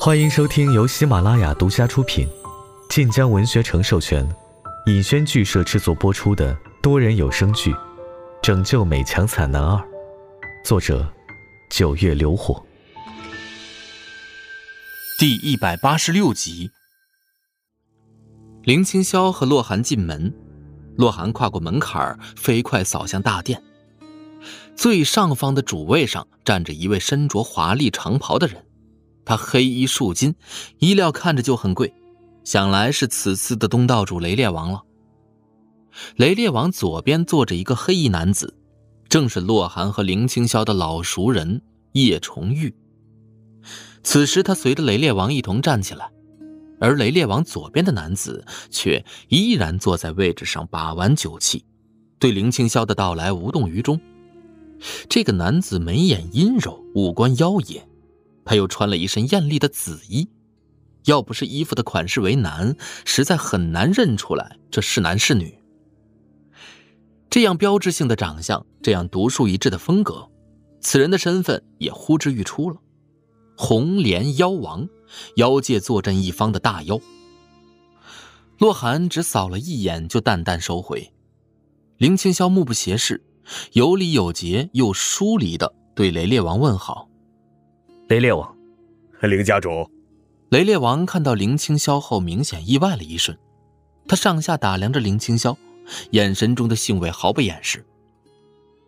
欢迎收听由喜马拉雅独家出品、晋江文学城授权、尹轩剧社制作播出的多人有声剧《拯救美强惨男二》，作者：九月流火，第一百八十六集。林青霄和洛寒进门，洛寒跨过门槛飞快扫向大殿。最上方的主位上站着一位身着华丽长袍的人，他黑衣束金，衣料看着就很贵，想来是此次的东道主雷烈王了。雷烈王左边坐着一个黑衣男子，正是洛寒和林青霄的老熟人叶重玉。此时他随着雷烈王一同站起来，而雷烈王左边的男子却依然坐在位置上把玩酒器，对林青霄的到来无动于衷。这个男子眉眼阴柔，五官妖冶，他又穿了一身艳丽的紫衣，要不是衣服的款式为男，实在很难认出来这是男是女。这样标志性的长相，这样独树一帜的风格，此人的身份也呼之欲出了——红莲妖王，妖界坐镇一方的大妖。洛寒只扫了一眼，就淡淡收回。林青霄目不斜视。有礼有节又疏离的对雷烈王问好。雷烈王，林家主。雷烈王看到林青霄后，明显意外了一瞬，他上下打量着林青霄，眼神中的兴味毫不掩饰。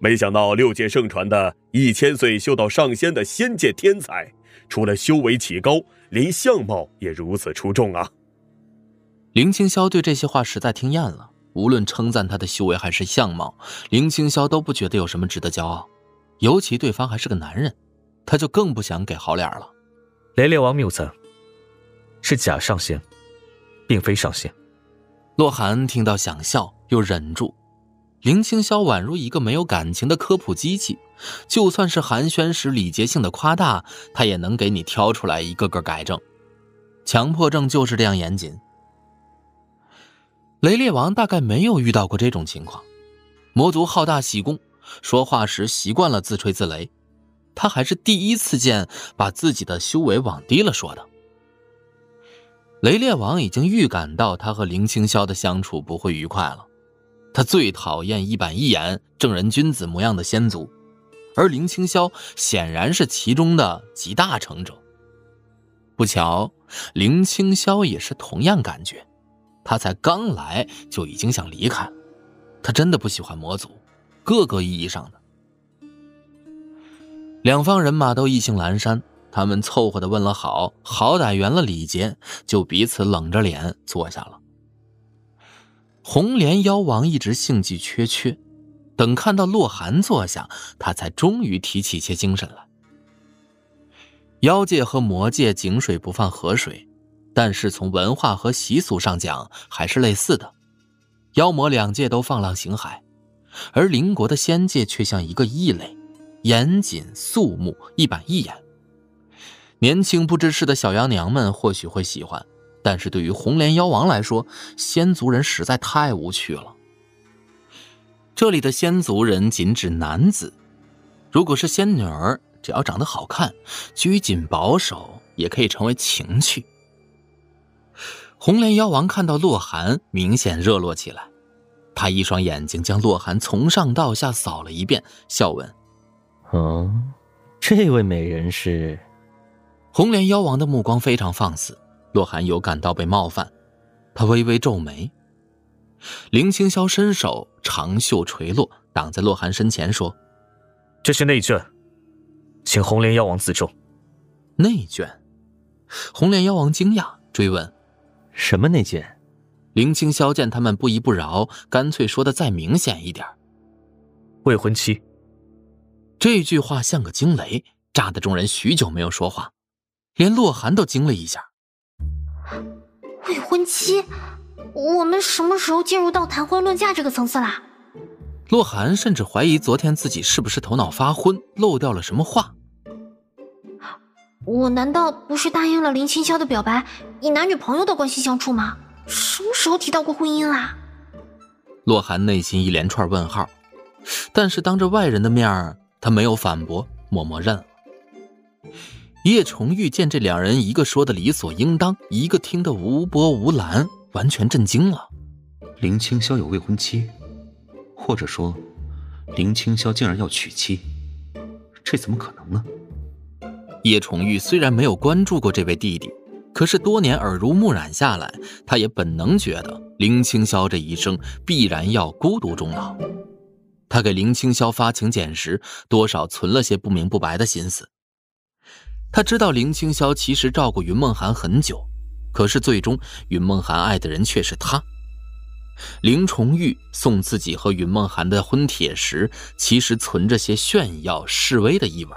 没想到六界盛传的一千岁修到上仙的仙界天才，除了修为奇高，连相貌也如此出众啊！林青霄对这些话实在听厌了。无论称赞他的修为还是相貌，林青霄都不觉得有什么值得骄傲。尤其对方还是个男人，他就更不想给好脸了。雷烈王谬赞，是假上仙，并非上仙。洛寒听到想笑，又忍住。林青霄宛如一个没有感情的科普机器，就算是寒暄时礼节性的夸大，他也能给你挑出来一个个改正。强迫症就是这样严谨。雷烈王大概没有遇到过这种情况。魔族好大喜功，说话时习惯了自吹自擂，他还是第一次见把自己的修为往低了说的。雷烈王已经预感到他和林青霄的相处不会愉快了。他最讨厌一板一眼、正人君子模样的仙族，而林青霄显然是其中的集大成者。不巧，林青霄也是同样感觉。他才刚来就已经想离开，他真的不喜欢魔族，各个意义上的。两方人马都意兴阑珊，他们凑合的问了好，好歹圆了礼节，就彼此冷着脸坐下了。红莲妖王一直兴致缺缺，等看到洛寒坐下，他才终于提起些精神来。妖界和魔界井水不犯河水。但是从文化和习俗上讲，还是类似的。妖魔两界都放浪形骸，而邻国的仙界却像一个异类，严谨肃穆，一板一眼。年轻不知事的小妖娘们或许会喜欢，但是对于红莲妖王来说，仙族人实在太无趣了。这里的仙族人仅指男子，如果是仙女儿，只要长得好看、拘谨保守，也可以成为情趣。红莲妖王看到洛寒，明显热络起来。他一双眼睛将洛寒从上到下扫了一遍，笑问：“哦，这位美人是？”红莲妖王的目光非常放肆，洛寒有感到被冒犯，他微微皱眉。林青霄伸手，长袖垂落，挡在洛寒身前，说：“这是内卷，请红莲妖王自重。”内卷？红莲妖王惊讶，追问。什么内卷？林青霄见他们不依不饶，干脆说的再明显一点：“未婚妻。”这句话像个惊雷，炸得众人许久没有说话，连洛寒都惊了一下。未婚妻？我们什么时候进入到谈婚论嫁这个层次啦？洛寒甚至怀疑昨天自己是不是头脑发昏，漏掉了什么话。我难道不是答应了林青霄的表白，以男女朋友的关系相处吗？什么时候提到过婚姻啦？洛寒内心一连串问号，但是当着外人的面他没有反驳，默默认了。叶崇玉见这两人一个说的理所应当，一个听得无波无澜，完全震惊了。林青霄有未婚妻，或者说，林青霄竟然要娶妻，这怎么可能呢？叶崇玉虽然没有关注过这位弟弟，可是多年耳濡目染下来，他也本能觉得林青霄这一生必然要孤独终老。他给林青霄发请柬时，多少存了些不明不白的心思。他知道林青霄其实照顾云梦涵很久，可是最终云梦涵爱的人却是他。林崇玉送自己和云梦涵的婚帖时，其实存着些炫耀示威的意味。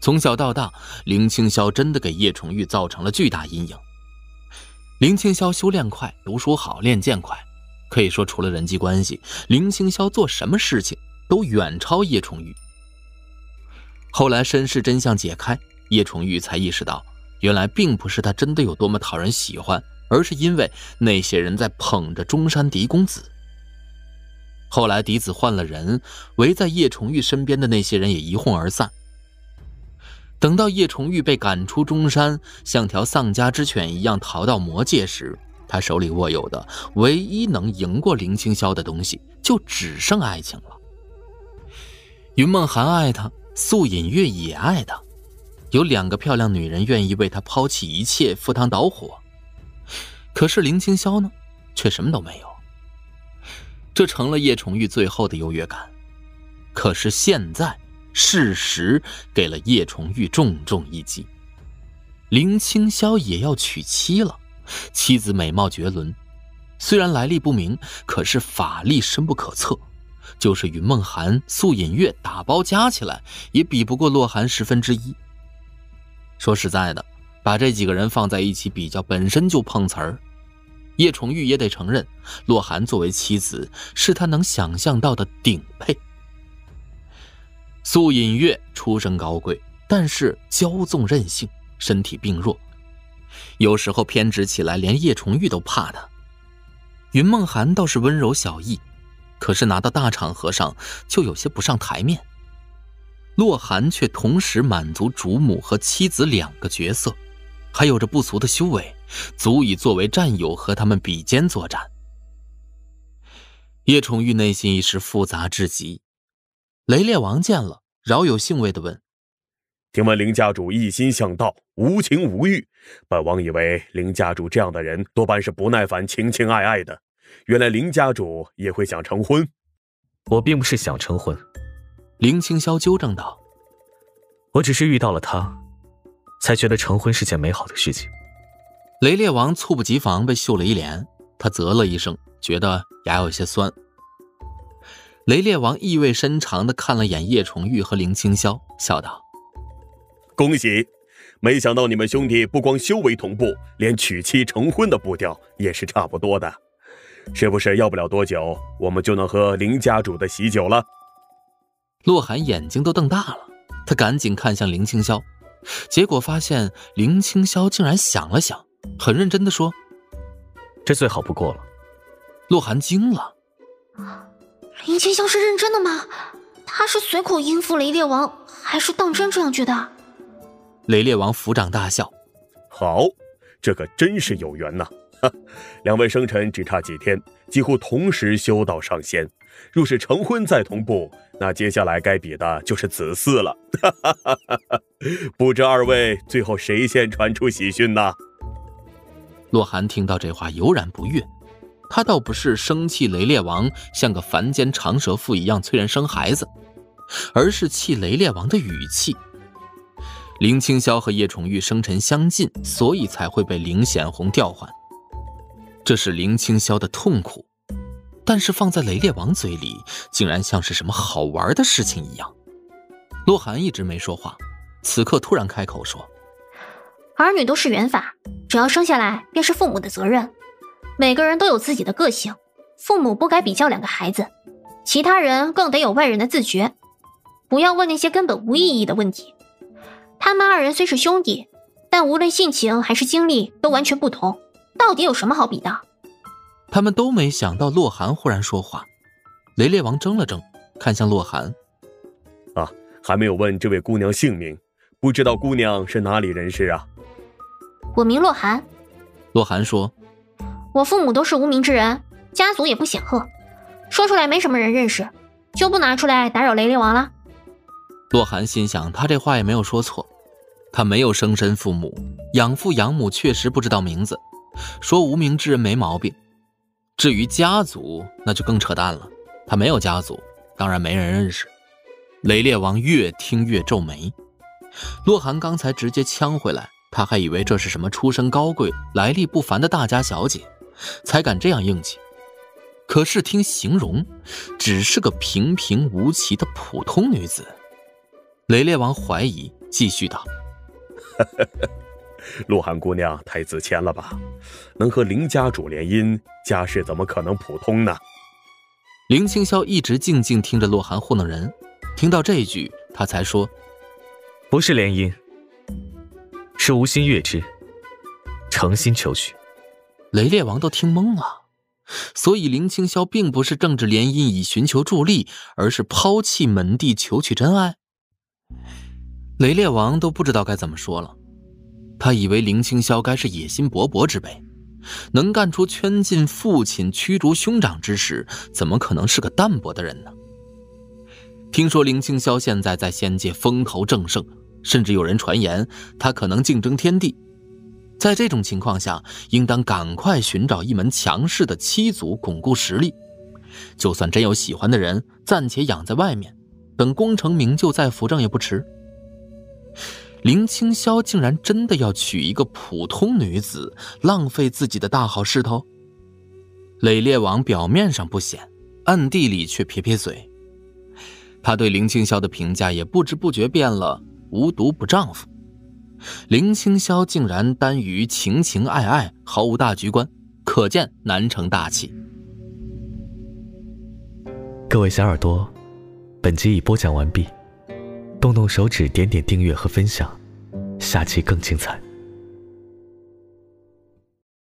从小到大，林青霄真的给叶崇玉造成了巨大阴影。林青霄修炼快，读书好，练剑快，可以说除了人际关系，林青霄做什么事情都远超叶崇玉。后来身世真相解开。叶崇玉才意识到，原来并不是他真的有多么讨人喜欢，而是因为那些人在捧着中山嫡公子。后来嫡子换了人，围在叶崇玉身边的那些人也一哄而散。等到叶崇玉被赶出中山，像条丧家之犬一样逃到魔界时，他手里握有的唯一能赢过林青霄的东西，就只剩爱情了。云梦涵爱他，素隐月也爱他。有两个漂亮女人愿意为他抛弃一切，赴汤蹈火。可是林青霄呢，却什么都没有。这成了叶崇玉最后的优越感。可是现在，事实给了叶崇玉重重一击。林青霄也要娶妻了，妻子美貌绝伦，虽然来历不明，可是法力深不可测。就是与梦涵、素隐月打包加起来，也比不过洛寒十分之一。说实在的，把这几个人放在一起比较，本身就碰瓷儿。叶崇玉也得承认，洛寒作为妻子，是他能想象到的顶配。素隐月出身高贵，但是骄纵任性，身体病弱，有时候偏执起来，连叶崇玉都怕他。云梦涵倒是温柔小意，可是拿到大场合上，就有些不上台面。洛寒却同时满足主母和妻子两个角色，还有着不俗的修为，足以作为战友和他们比肩作战。叶崇玉内心一时复杂至极。雷烈王见了，饶有兴味的问：“听闻林家主一心向道，无情无欲，本王以为林家主这样的人多半是不耐烦情情爱爱的，原来林家主也会想成婚。我并不是想成婚。”林青霄纠正道：“我只是遇到了他，才觉得成婚是件美好的事情。”雷烈王猝不及防被秀了一脸，他啧了一声，觉得牙有些酸。雷烈王意味深长的看了眼叶崇玉和林青霄，笑道：“恭喜！没想到你们兄弟不光修为同步，连娶妻成婚的步调也是差不多的，是不是要不了多久，我们就能喝林家主的喜酒了？”洛寒眼睛都瞪大了，他赶紧看向林青霄，结果发现林青霄竟然想了想，很认真的说：“这最好不过了。”洛寒惊了：“林青霄是认真的吗？他是随口应付雷烈王，还是当真这样觉得？”雷烈王抚掌大笑：“好，这可真是有缘呐！两位生辰只差几天，几乎同时修道上仙。”若是成婚再同步，那接下来该比的就是子嗣了。不知二位最后谁先传出喜讯呢？洛寒听到这话油然不悦，他倒不是生气雷烈王像个凡间长舌妇一样催人生孩子，而是气雷烈王的语气。林青霄和叶崇玉生辰相近，所以才会被林显红调换，这是林青霄的痛苦。但是放在雷烈王嘴里，竟然像是什么好玩的事情一样。洛寒一直没说话，此刻突然开口说：“儿女都是缘法，只要生下来便是父母的责任。每个人都有自己的个性，父母不该比较两个孩子，其他人更得有外人的自觉，不要问那些根本无意义的问题。他们二人虽是兄弟，但无论性情还是经历都完全不同，到底有什么好比的？”他们都没想到洛寒忽然说话，雷烈王怔了怔，看向洛寒：“啊，还没有问这位姑娘姓名，不知道姑娘是哪里人士啊？我名洛寒。洛寒说：“我父母都是无名之人，家族也不显赫，说出来没什么人认识，就不拿出来打扰雷烈王了。”洛寒心想，他这话也没有说错，他没有生身父母，养父养母确实不知道名字，说无名之人没毛病。至于家族，那就更扯淡了，他没有家族，当然没人认识。雷烈王越听越皱眉，洛寒刚才直接呛回来。他还以为这是什么出身高贵、来历不凡的大家小姐，才敢这样硬气。可是听形容，只是个平平无奇的普通女子。雷烈王怀疑，继续道：“ 鹿晗姑娘太自谦了吧？能和林家主联姻，家世怎么可能普通呢？”林青霄一直静静听着洛寒糊弄人，听到这句，他才说：“不是联姻。”是无心悦之，诚心求娶。雷烈王都听懵了，所以林青霄并不是政治联姻以寻求助力，而是抛弃门第求取真爱。雷烈王都不知道该怎么说了，他以为林青霄该是野心勃勃之辈，能干出圈禁父亲、驱逐兄长之事，怎么可能是个淡泊的人呢？听说林青霄现在在仙界风头正盛。甚至有人传言，他可能竞争天地。在这种情况下，应当赶快寻找一门强势的七族，巩固实力。就算真有喜欢的人，暂且养在外面，等功成名就再扶正也不迟。林青霄竟然真的要娶一个普通女子，浪费自己的大好势头。磊烈王表面上不显，暗地里却撇撇嘴。他对林青霄的评价也不知不觉变了。无毒不丈夫，林青霄竟然耽于情情爱爱，毫无大局观，可见难成大器。各位小耳朵，本集已播讲完毕，动动手指点点订阅和分享，下期更精彩。